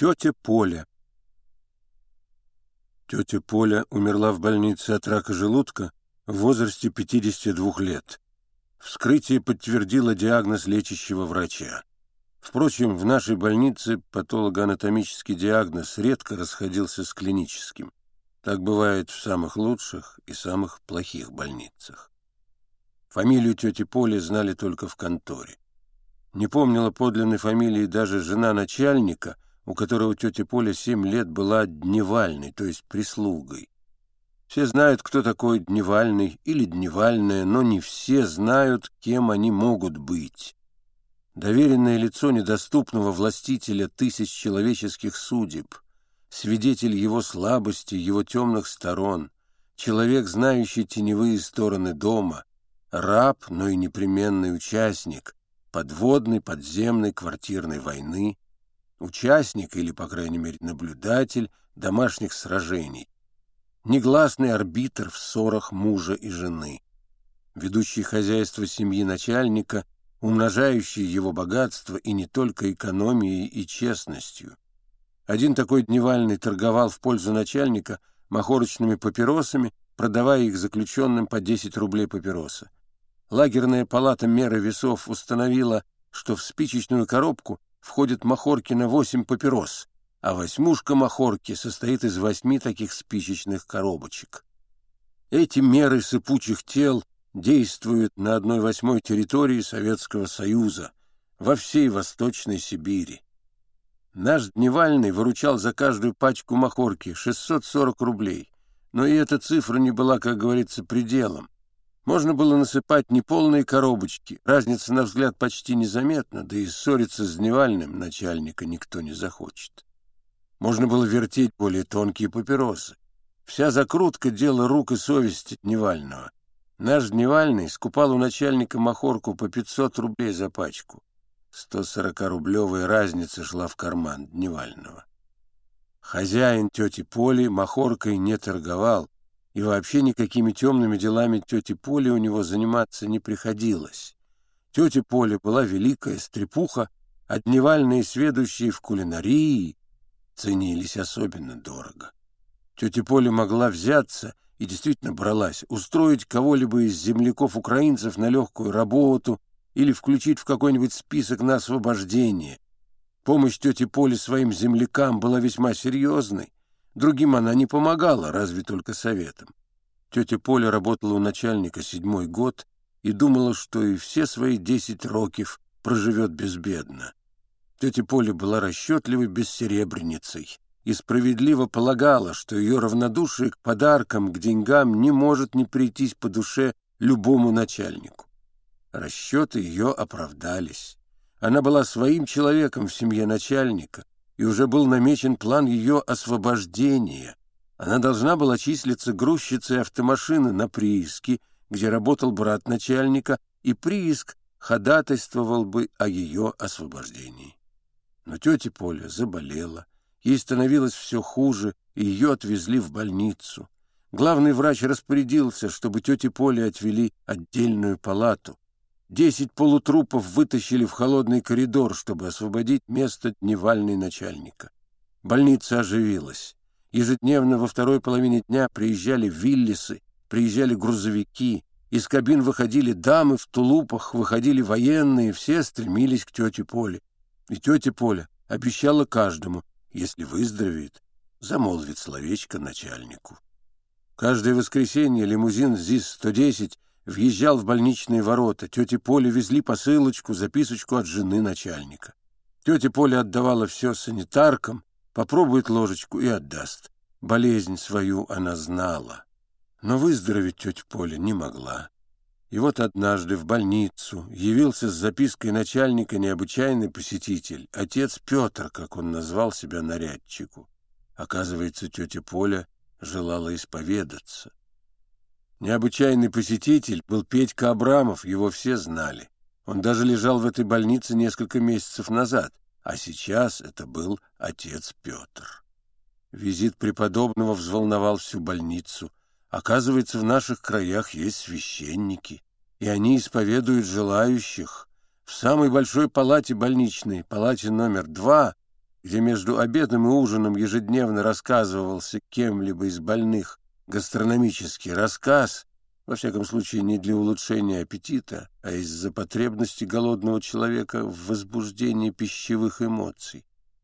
Тетя Поля. Тетя Поля умерла в больнице от рака желудка в возрасте 52 лет. Вскрытие подтвердило диагноз лечащего врача. Впрочем, в нашей больнице патологоанатомический диагноз редко расходился с клиническим. Так бывает в самых лучших и самых плохих больницах. Фамилию тети Поли знали только в конторе. Не помнила подлинной фамилии даже жена начальника — у которого тетя Поля семь лет была дневальной, то есть прислугой. Все знают, кто такой дневальный или дневальная, но не все знают, кем они могут быть. Доверенное лицо недоступного властителя тысяч человеческих судеб, свидетель его слабости, его темных сторон, человек, знающий теневые стороны дома, раб, но и непременный участник подводной, подземной, квартирной войны — участник или, по крайней мере, наблюдатель домашних сражений, негласный арбитр в ссорах мужа и жены, ведущий хозяйство семьи начальника, умножающий его богатство и не только экономией и честностью. Один такой дневальный торговал в пользу начальника махорочными папиросами, продавая их заключенным по 10 рублей папироса. Лагерная палата меры весов установила, что в спичечную коробку входит махорки на восемь папирос, а восьмушка махорки состоит из восьми таких спичечных коробочек. Эти меры сыпучих тел действуют на одной восьмой территории Советского Союза, во всей Восточной Сибири. Наш Дневальный выручал за каждую пачку махорки 640 рублей, но и эта цифра не была, как говорится, пределом. Можно было насыпать неполные коробочки, разница, на взгляд, почти незаметна, да и ссориться с дневальным начальника никто не захочет. Можно было вертеть более тонкие папиросы. Вся закрутка — дело рук и совести дневального. Наш дневальный скупал у начальника махорку по 500 рублей за пачку. 140-рублевая разница шла в карман дневального. Хозяин тети Поли махоркой не торговал, и вообще никакими темными делами тети Поли у него заниматься не приходилось. Тетя Поля была великая стрепуха, а дневальные сведущие в кулинарии ценились особенно дорого. Тетя Поля могла взяться, и действительно бралась, устроить кого-либо из земляков-украинцев на легкую работу или включить в какой-нибудь список на освобождение. Помощь тети Поле своим землякам была весьма серьезной, Другим она не помогала, разве только советом. Тетя Поля работала у начальника седьмой год и думала, что и все свои десять роков проживет безбедно. Тетя Поля была расчетливой бессеребренницей и справедливо полагала, что ее равнодушие к подаркам, к деньгам не может не прийтись по душе любому начальнику. Расчеты ее оправдались. Она была своим человеком в семье начальника, и уже был намечен план ее освобождения. Она должна была числиться грузчицей автомашины на прииске, где работал брат начальника, и прииск ходатайствовал бы о ее освобождении. Но тетя Поля заболела, ей становилось все хуже, и ее отвезли в больницу. Главный врач распорядился, чтобы тете Поле отвели отдельную палату. Десять полутрупов вытащили в холодный коридор, чтобы освободить место дневальной начальника. Больница оживилась. Ежедневно во второй половине дня приезжали виллисы, приезжали грузовики, из кабин выходили дамы в тулупах, выходили военные, все стремились к тете Поле. И тетя Поля обещала каждому, если выздоровеет, замолвит словечко начальнику. Каждое воскресенье лимузин ЗИС-110 въезжал в больничные ворота. Тете Поле везли посылочку, записочку от жены начальника. Тетя Поля отдавала все санитаркам, попробует ложечку и отдаст. Болезнь свою она знала. Но выздороветь тетя Поля не могла. И вот однажды в больницу явился с запиской начальника необычайный посетитель, отец Петр, как он назвал себя нарядчику. Оказывается, тетя Поля желала исповедаться. Необычайный посетитель был Петька Абрамов, его все знали. Он даже лежал в этой больнице несколько месяцев назад, а сейчас это был отец Петр. Визит преподобного взволновал всю больницу. Оказывается, в наших краях есть священники, и они исповедуют желающих. В самой большой палате больничной, палате номер два, где между обедом и ужином ежедневно рассказывался кем-либо из больных гастрономический рассказ, во всяком случае не для улучшения аппетита, а из-за потребности голодного человека в возбуждении пищевых эмоций.